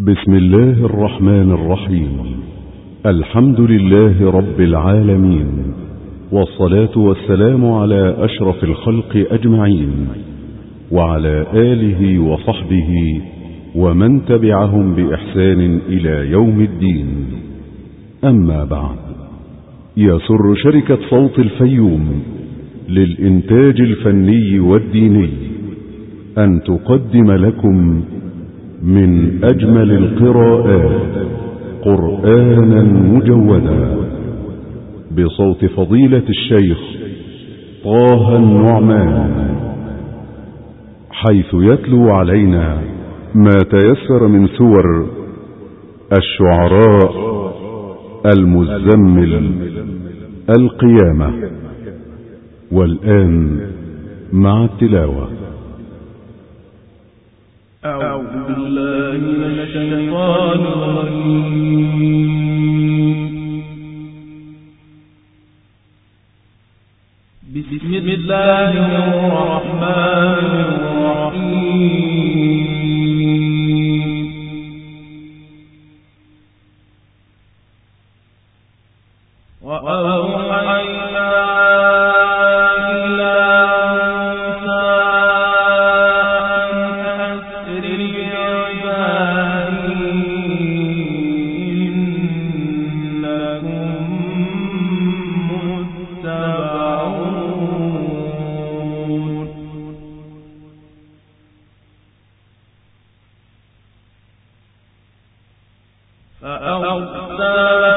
بسم الله الرحمن الرحيم. الحمد لله رب العالمين والصلاة والسلام على أشرف الخلق أجمعين وعلى آله وصحبه ومن تبعهم بإحسان إلى يوم الدين. أما بعد يسر شركة صوت الفيوم للإنتاج الفني والديني أن تقدم لكم من أجمل القراءات قرآنا مجودا بصوت فضيلة الشيخ طه النعمان حيث يتلو علينا ما تيسر من سور الشعراء المزمل القيامة والآن مع التلاوة. أعوذ بالله من الشيطان وأوحينا فأرسل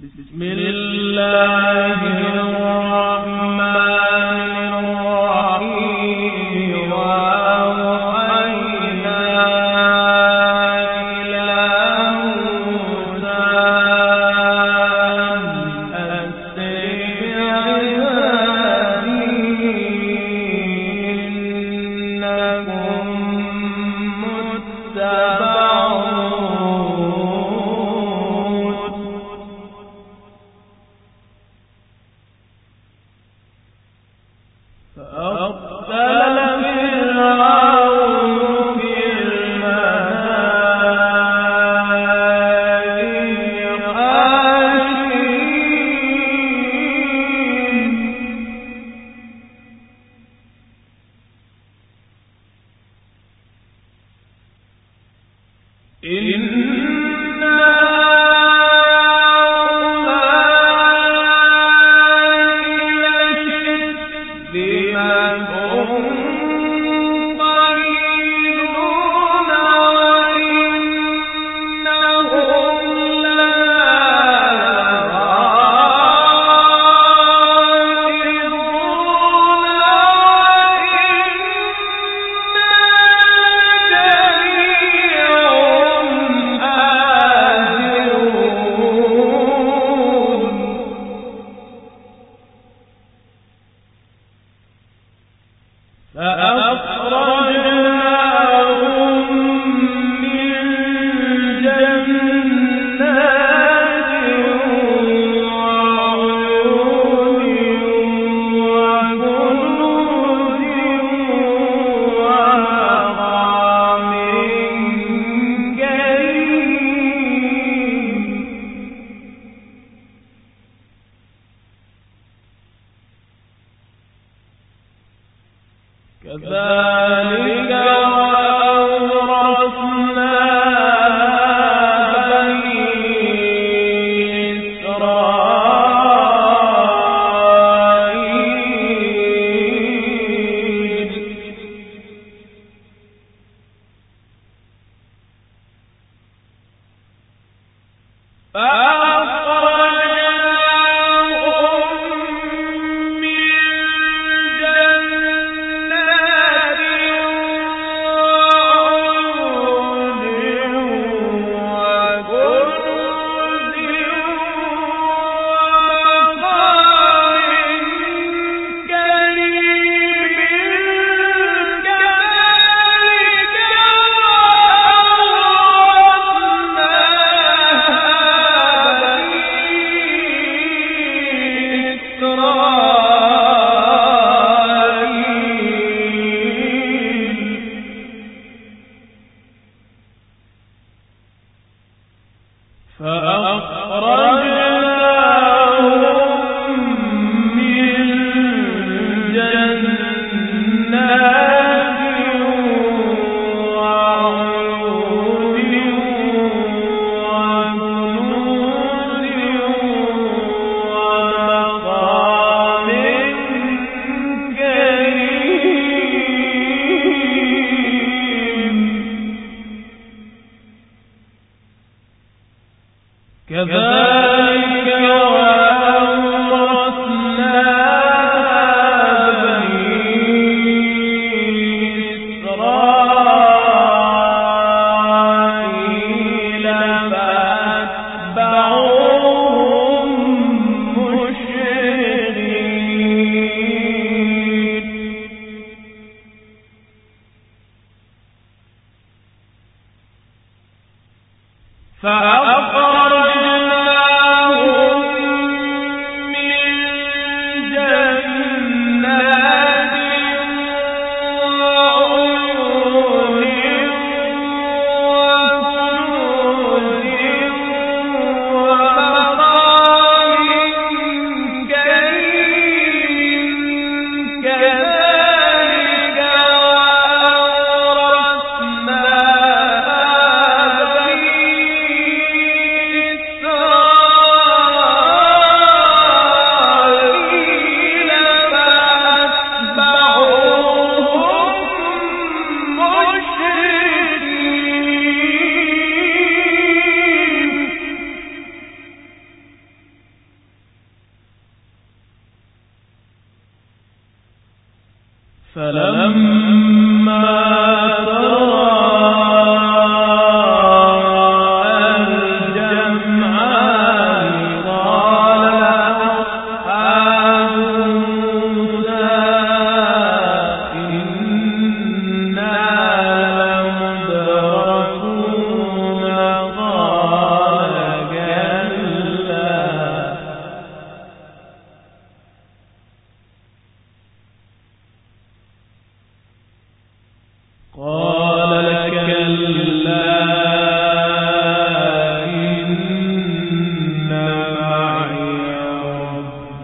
بسم الله إن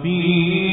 إن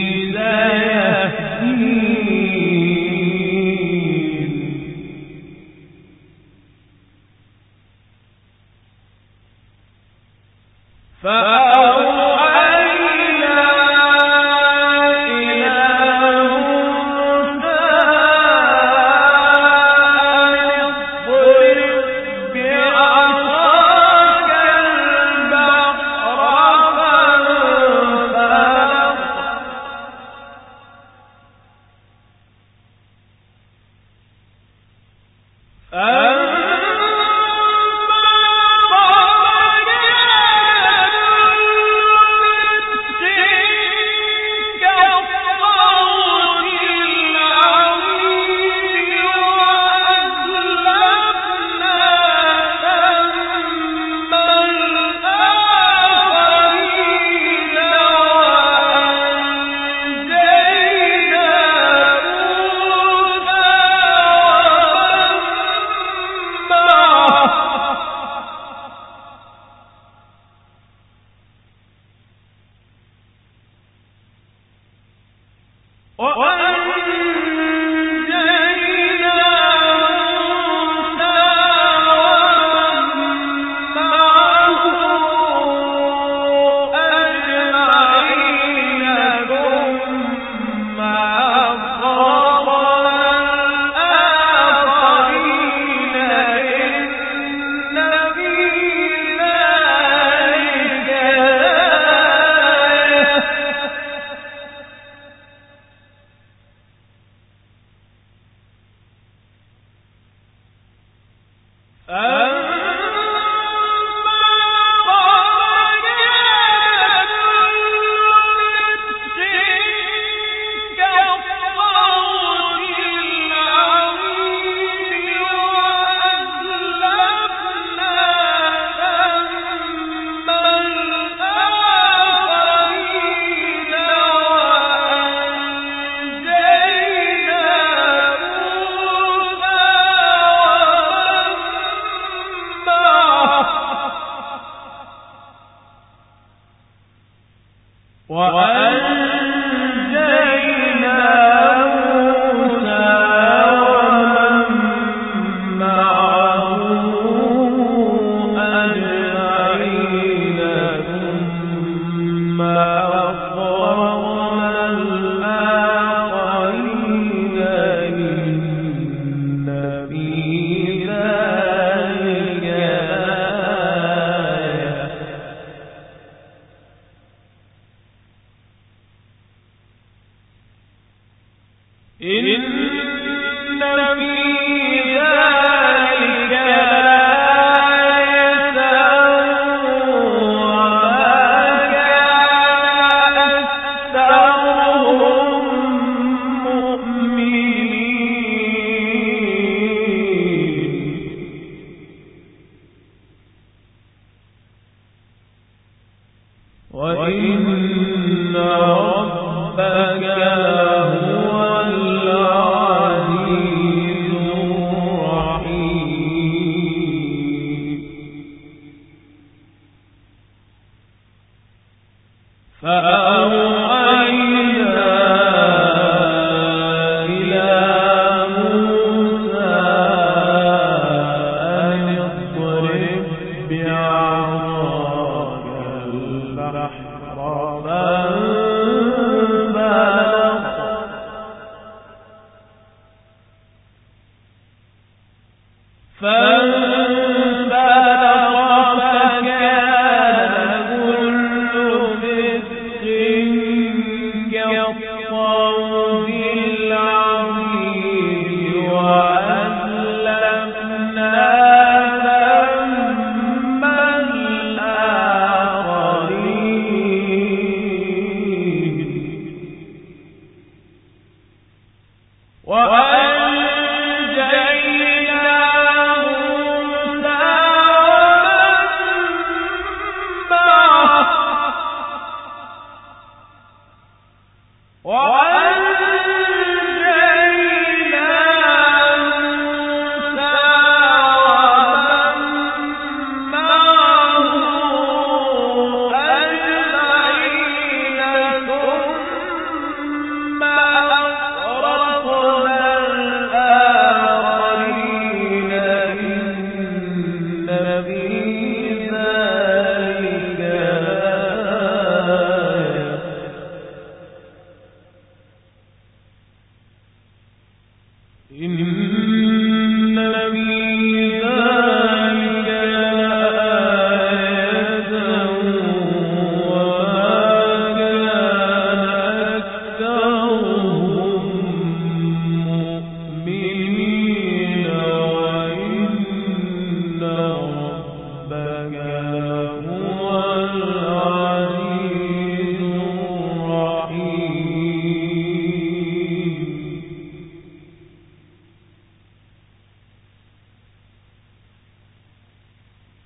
إن الأنبياء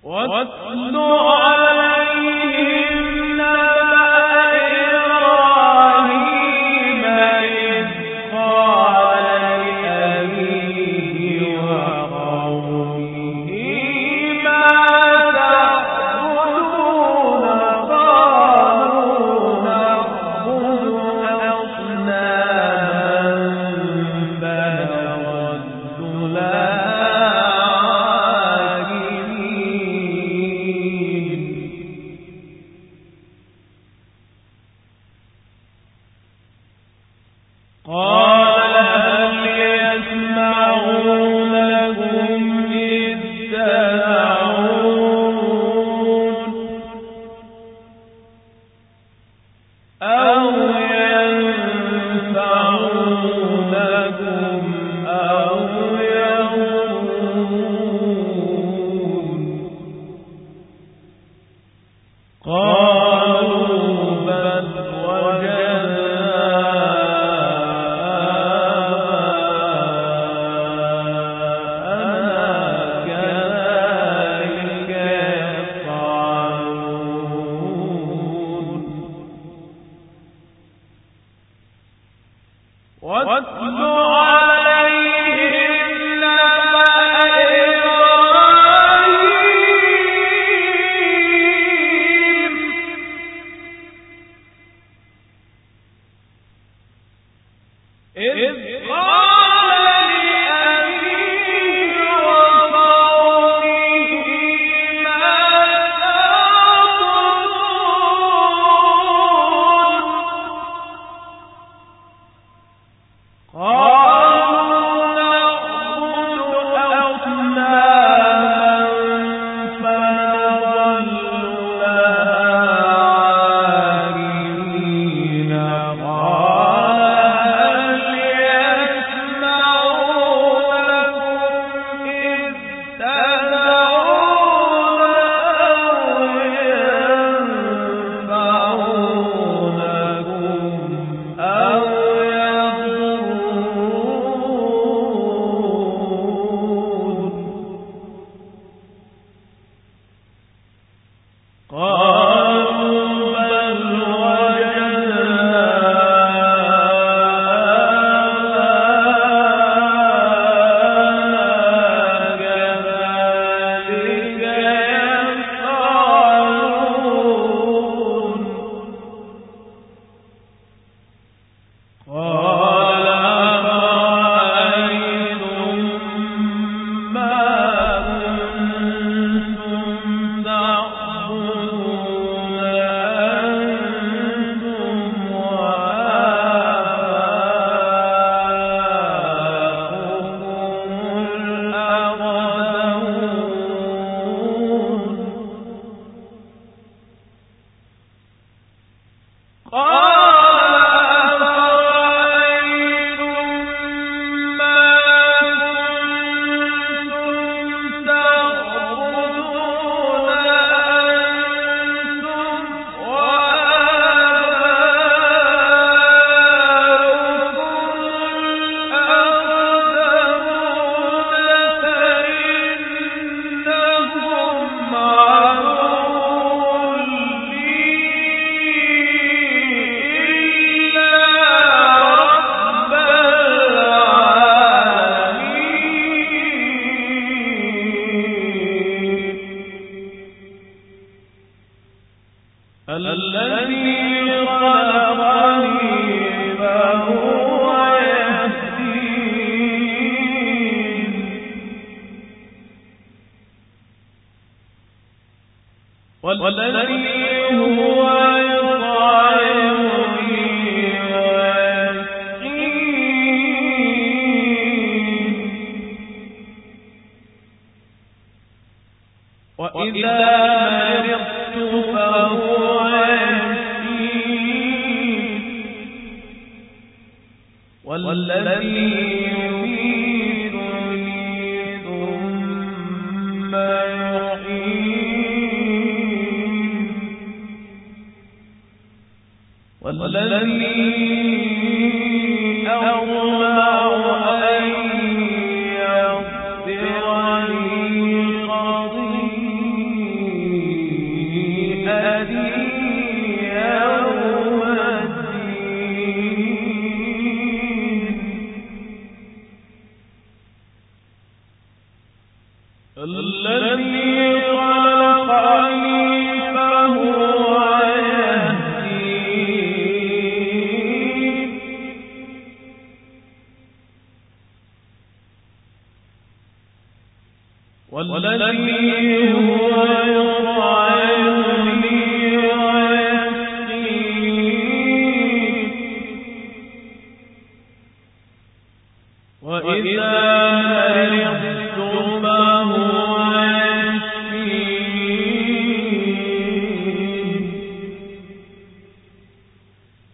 واتل على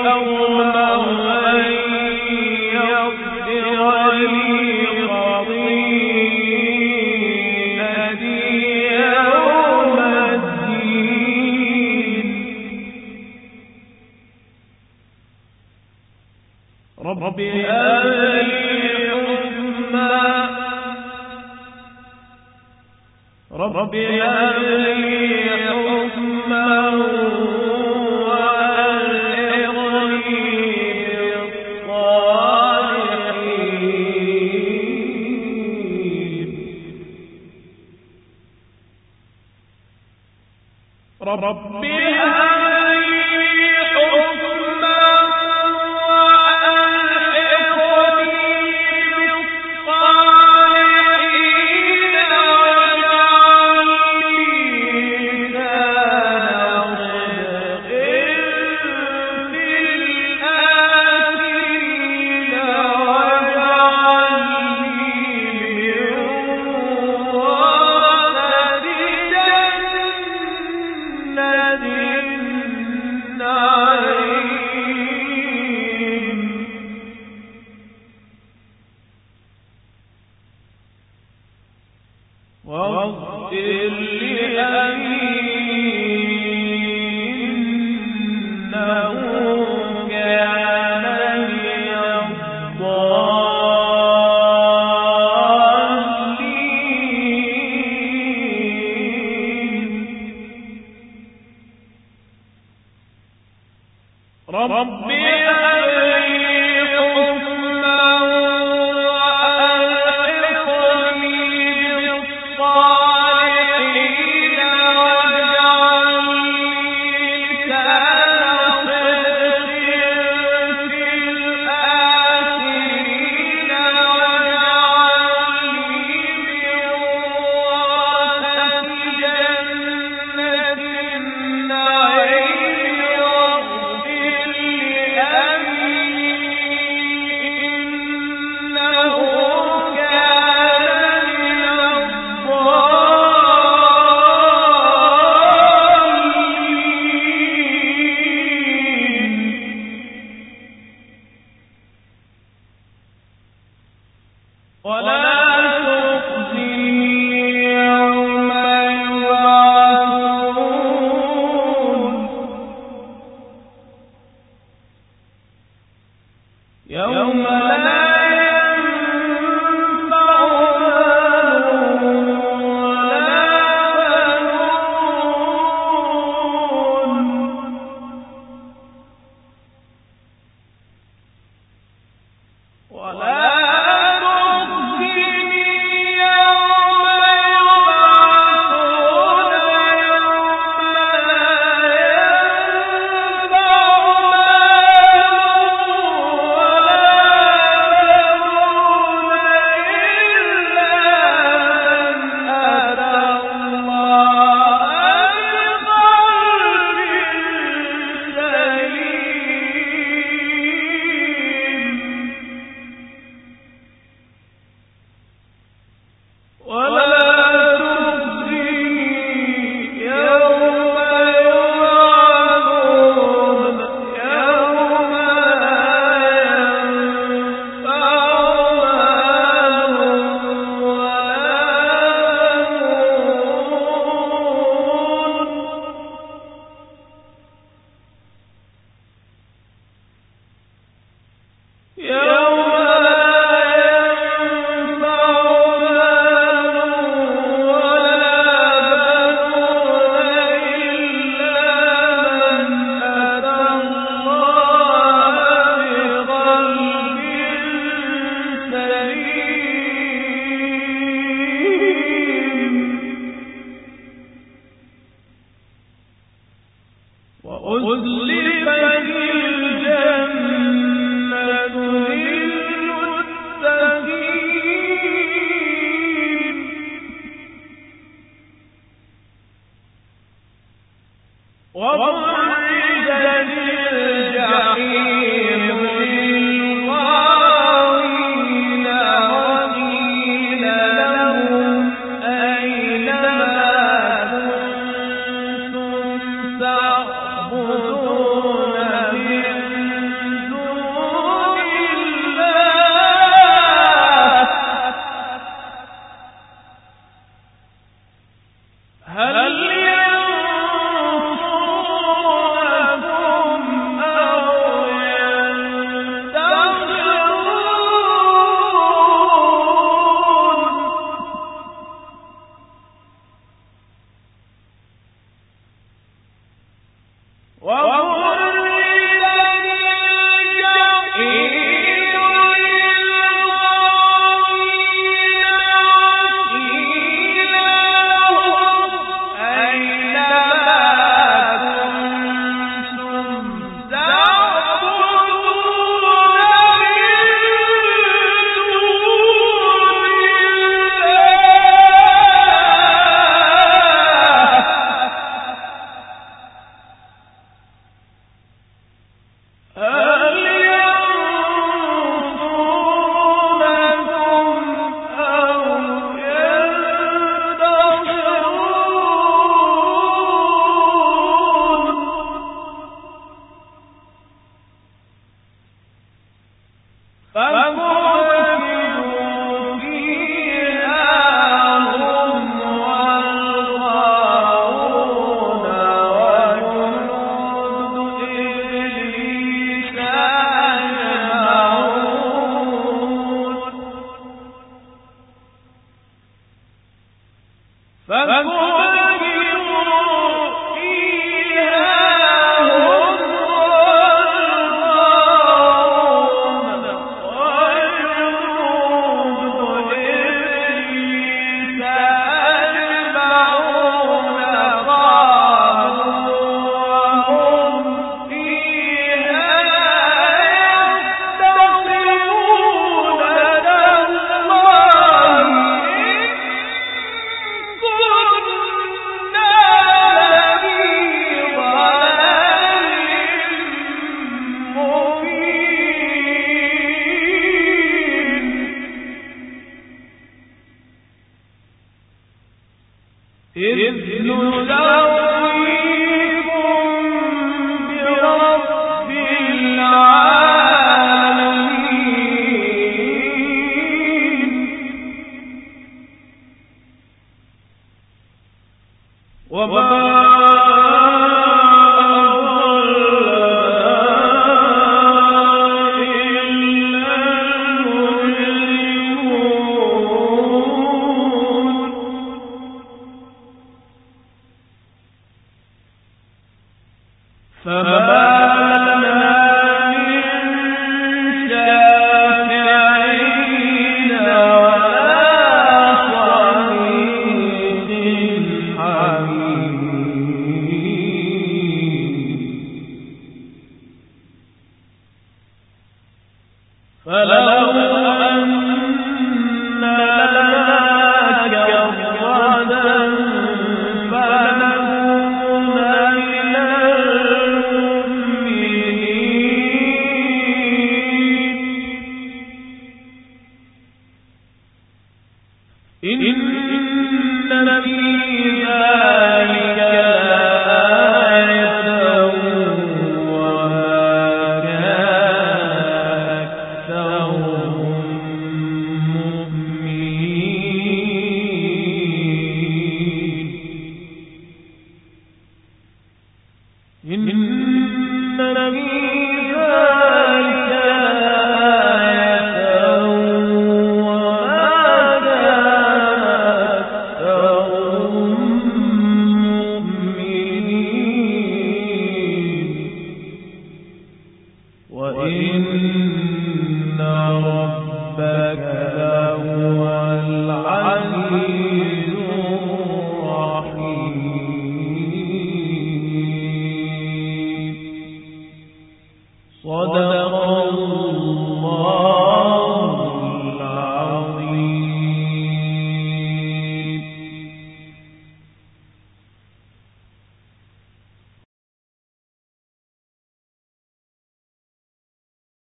والذي